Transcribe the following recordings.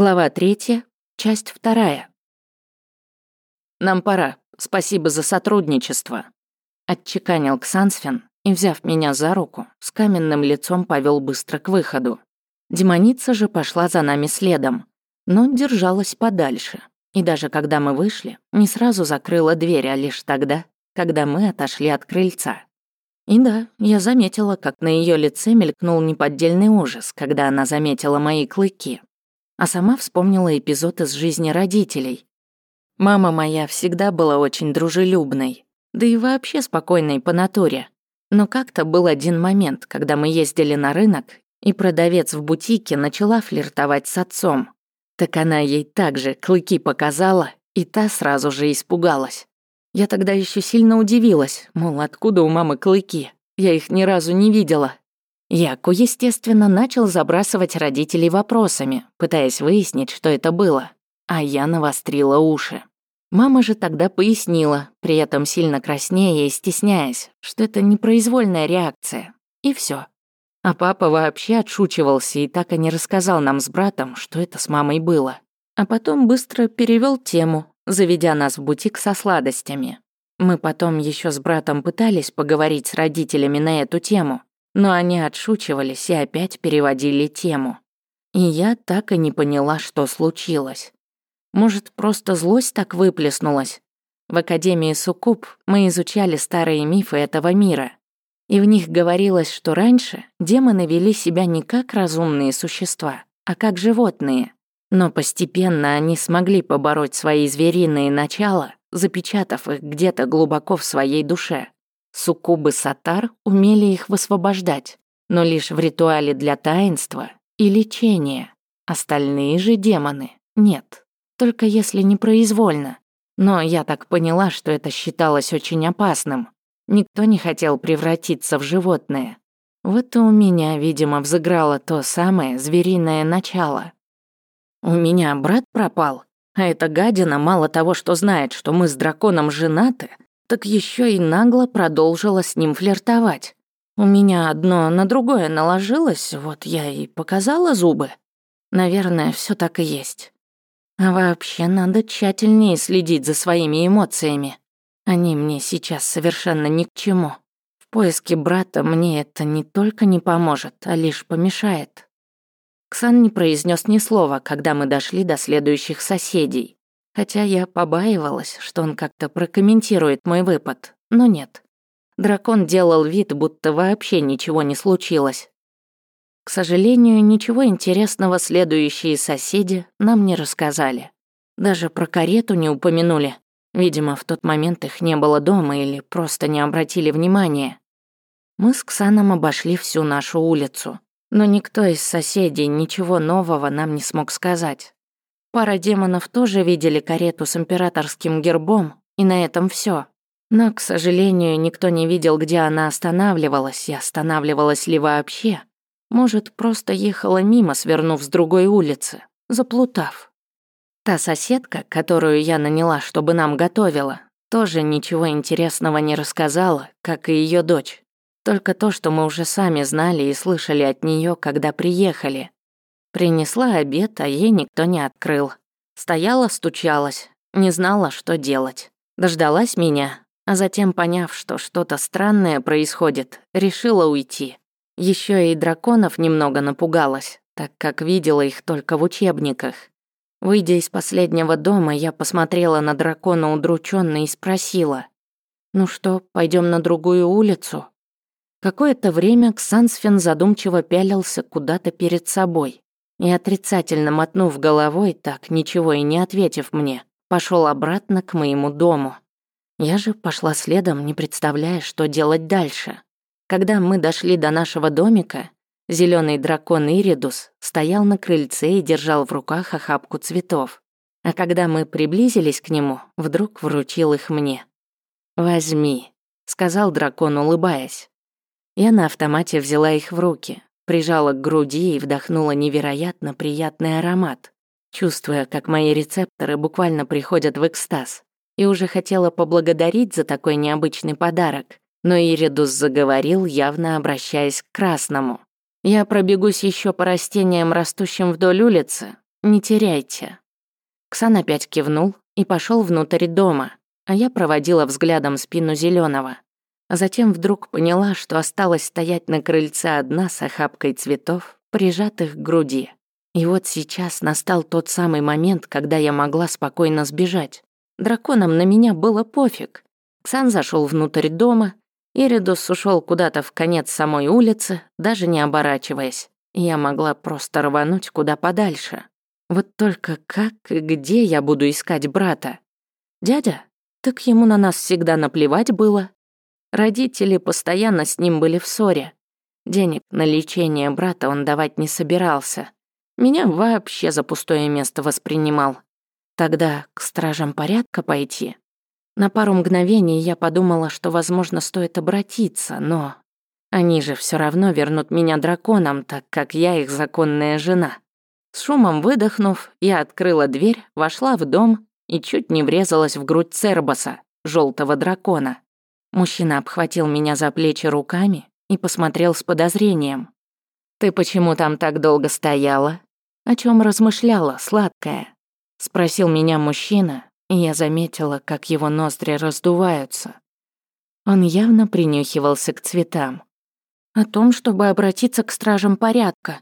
Глава третья, часть вторая. «Нам пора. Спасибо за сотрудничество», — отчеканил Ксансфин и, взяв меня за руку, с каменным лицом повел быстро к выходу. Демоница же пошла за нами следом, но держалась подальше. И даже когда мы вышли, не сразу закрыла дверь, а лишь тогда, когда мы отошли от крыльца. И да, я заметила, как на ее лице мелькнул неподдельный ужас, когда она заметила мои клыки а сама вспомнила эпизод из жизни родителей. Мама моя всегда была очень дружелюбной, да и вообще спокойной по натуре. Но как-то был один момент, когда мы ездили на рынок, и продавец в бутике начала флиртовать с отцом. Так она ей также клыки показала, и та сразу же испугалась. Я тогда еще сильно удивилась, мол, откуда у мамы клыки? Я их ни разу не видела, Яку, естественно, начал забрасывать родителей вопросами, пытаясь выяснить, что это было, а я навострила уши. Мама же тогда пояснила, при этом сильно краснея и стесняясь, что это непроизвольная реакция. И все. А папа вообще отшучивался и так и не рассказал нам с братом, что это с мамой было. А потом быстро перевел тему, заведя нас в бутик со сладостями. Мы потом еще с братом пытались поговорить с родителями на эту тему, но они отшучивались и опять переводили тему. И я так и не поняла, что случилось. Может, просто злость так выплеснулась? В Академии Суккуб мы изучали старые мифы этого мира. И в них говорилось, что раньше демоны вели себя не как разумные существа, а как животные. Но постепенно они смогли побороть свои звериные начала, запечатав их где-то глубоко в своей душе. Суккубы Сатар умели их высвобождать, но лишь в ритуале для таинства и лечения. Остальные же демоны нет, только если непроизвольно. Но я так поняла, что это считалось очень опасным. Никто не хотел превратиться в животное. Вот и у меня, видимо, взыграло то самое звериное начало. У меня брат пропал, а эта гадина мало того, что знает, что мы с драконом женаты, так еще и нагло продолжила с ним флиртовать. У меня одно на другое наложилось, вот я и показала зубы. Наверное, все так и есть. А вообще надо тщательнее следить за своими эмоциями. Они мне сейчас совершенно ни к чему. В поиске брата мне это не только не поможет, а лишь помешает. Ксан не произнес ни слова, когда мы дошли до следующих соседей. Хотя я побаивалась, что он как-то прокомментирует мой выпад, но нет. Дракон делал вид, будто вообще ничего не случилось. К сожалению, ничего интересного следующие соседи нам не рассказали. Даже про карету не упомянули. Видимо, в тот момент их не было дома или просто не обратили внимания. Мы с Ксаном обошли всю нашу улицу, но никто из соседей ничего нового нам не смог сказать. Пара демонов тоже видели карету с императорским гербом, и на этом все. Но, к сожалению, никто не видел, где она останавливалась и останавливалась ли вообще. Может, просто ехала мимо, свернув с другой улицы, заплутав. Та соседка, которую я наняла, чтобы нам готовила, тоже ничего интересного не рассказала, как и ее дочь. Только то, что мы уже сами знали и слышали от нее, когда приехали. Принесла обед, а ей никто не открыл. Стояла, стучалась, не знала, что делать. Дождалась меня, а затем, поняв, что что-то странное происходит, решила уйти. Еще и драконов немного напугалась, так как видела их только в учебниках. Выйдя из последнего дома, я посмотрела на дракона удрученно и спросила. «Ну что, пойдем на другую улицу?» Какое-то время Ксансфин задумчиво пялился куда-то перед собой и отрицательно мотнув головой, так ничего и не ответив мне, пошел обратно к моему дому. Я же пошла следом, не представляя, что делать дальше. Когда мы дошли до нашего домика, зеленый дракон Иридус стоял на крыльце и держал в руках охапку цветов. А когда мы приблизились к нему, вдруг вручил их мне. «Возьми», — сказал дракон, улыбаясь. Я на автомате взяла их в руки, прижала к груди и вдохнула невероятно приятный аромат, чувствуя, как мои рецепторы буквально приходят в экстаз. И уже хотела поблагодарить за такой необычный подарок, но Иридус заговорил, явно обращаясь к красному. «Я пробегусь еще по растениям, растущим вдоль улицы, не теряйте». Ксан опять кивнул и пошел внутрь дома, а я проводила взглядом спину зеленого. А затем вдруг поняла, что осталась стоять на крыльце одна с охапкой цветов, прижатых к груди. И вот сейчас настал тот самый момент, когда я могла спокойно сбежать. Драконам на меня было пофиг. Ксан зашел внутрь дома, Иридус ушел куда-то в конец самой улицы, даже не оборачиваясь. Я могла просто рвануть куда подальше. Вот только как и где я буду искать брата? Дядя? Так ему на нас всегда наплевать было. Родители постоянно с ним были в ссоре. Денег на лечение брата он давать не собирался. Меня вообще за пустое место воспринимал. Тогда к стражам порядка пойти. На пару мгновений я подумала, что, возможно, стоит обратиться, но... Они же все равно вернут меня драконам, так как я их законная жена. С шумом выдохнув, я открыла дверь, вошла в дом и чуть не врезалась в грудь Цербаса, желтого дракона. Мужчина обхватил меня за плечи руками и посмотрел с подозрением. «Ты почему там так долго стояла? О чем размышляла, сладкая?» Спросил меня мужчина, и я заметила, как его ноздри раздуваются. Он явно принюхивался к цветам. «О том, чтобы обратиться к стражам порядка»,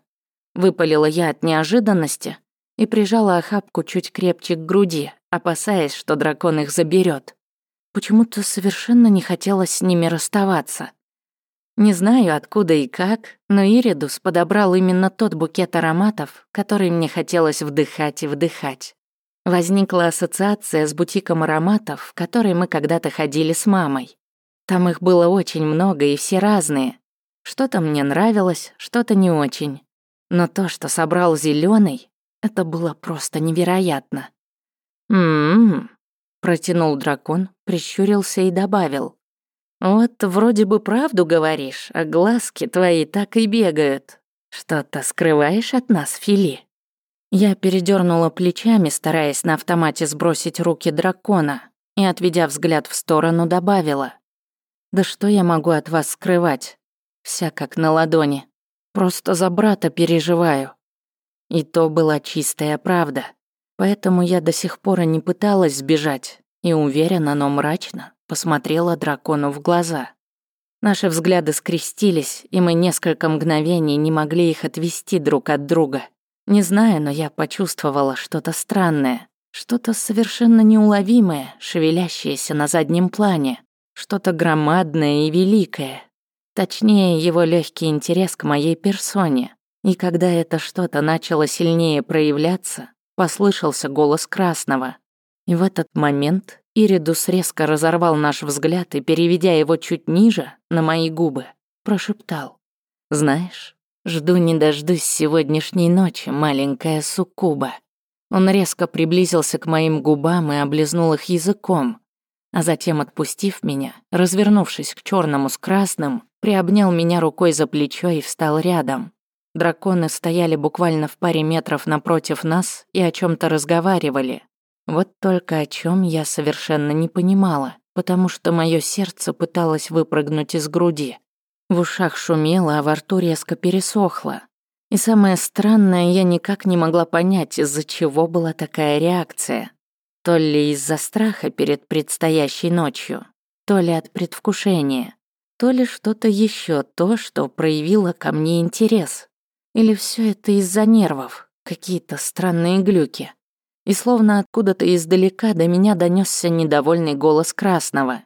Выпалила я от неожиданности и прижала охапку чуть крепче к груди, опасаясь, что дракон их заберет. Почему-то совершенно не хотелось с ними расставаться. Не знаю, откуда и как, но Иридус подобрал именно тот букет ароматов, который мне хотелось вдыхать и вдыхать. Возникла ассоциация с бутиком ароматов, в который мы когда-то ходили с мамой. Там их было очень много и все разные. Что-то мне нравилось, что-то не очень. Но то, что собрал зеленый, это было просто невероятно. «М-м-м», протянул дракон, прищурился и добавил. «Вот вроде бы правду говоришь, а глазки твои так и бегают. Что-то скрываешь от нас, Фили?» Я передернула плечами, стараясь на автомате сбросить руки дракона, и, отведя взгляд в сторону, добавила. «Да что я могу от вас скрывать? Вся как на ладони. Просто за брата переживаю. И то была чистая правда. Поэтому я до сих пор и не пыталась сбежать, и уверенно, но мрачно посмотрела дракону в глаза. Наши взгляды скрестились, и мы несколько мгновений не могли их отвести друг от друга. Не знаю, но я почувствовала что-то странное, что-то совершенно неуловимое, шевелящееся на заднем плане, что-то громадное и великое, Точнее, его легкий интерес к моей персоне. И когда это что-то начало сильнее проявляться, послышался голос Красного. И в этот момент Иридус резко разорвал наш взгляд и, переведя его чуть ниже, на мои губы, прошептал. «Знаешь, жду не дождусь сегодняшней ночи, маленькая суккуба». Он резко приблизился к моим губам и облизнул их языком, а затем, отпустив меня, развернувшись к черному с красным, приобнял меня рукой за плечо и встал рядом. Драконы стояли буквально в паре метров напротив нас и о чем то разговаривали. Вот только о чем я совершенно не понимала, потому что мое сердце пыталось выпрыгнуть из груди. В ушах шумело, а во рту резко пересохло. И самое странное, я никак не могла понять, из-за чего была такая реакция. То ли из-за страха перед предстоящей ночью, то ли от предвкушения то ли что-то еще то, что проявило ко мне интерес. Или все это из-за нервов, какие-то странные глюки. И словно откуда-то издалека до меня донесся недовольный голос Красного.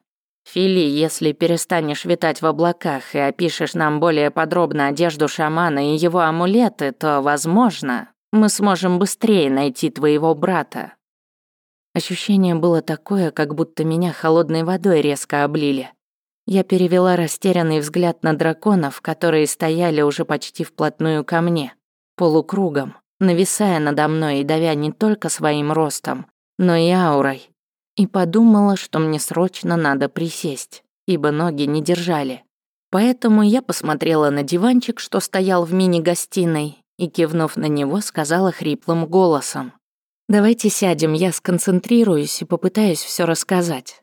«Фили, если перестанешь витать в облаках и опишешь нам более подробно одежду шамана и его амулеты, то, возможно, мы сможем быстрее найти твоего брата». Ощущение было такое, как будто меня холодной водой резко облили. Я перевела растерянный взгляд на драконов, которые стояли уже почти вплотную ко мне, полукругом, нависая надо мной и давя не только своим ростом, но и аурой. И подумала, что мне срочно надо присесть, ибо ноги не держали. Поэтому я посмотрела на диванчик, что стоял в мини-гостиной, и, кивнув на него, сказала хриплым голосом. «Давайте сядем, я сконцентрируюсь и попытаюсь все рассказать.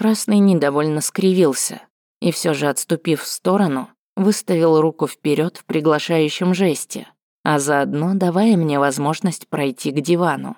Красный недовольно скривился и все же, отступив в сторону, выставил руку вперед в приглашающем жесте. а заодно давая мне возможность пройти к дивану.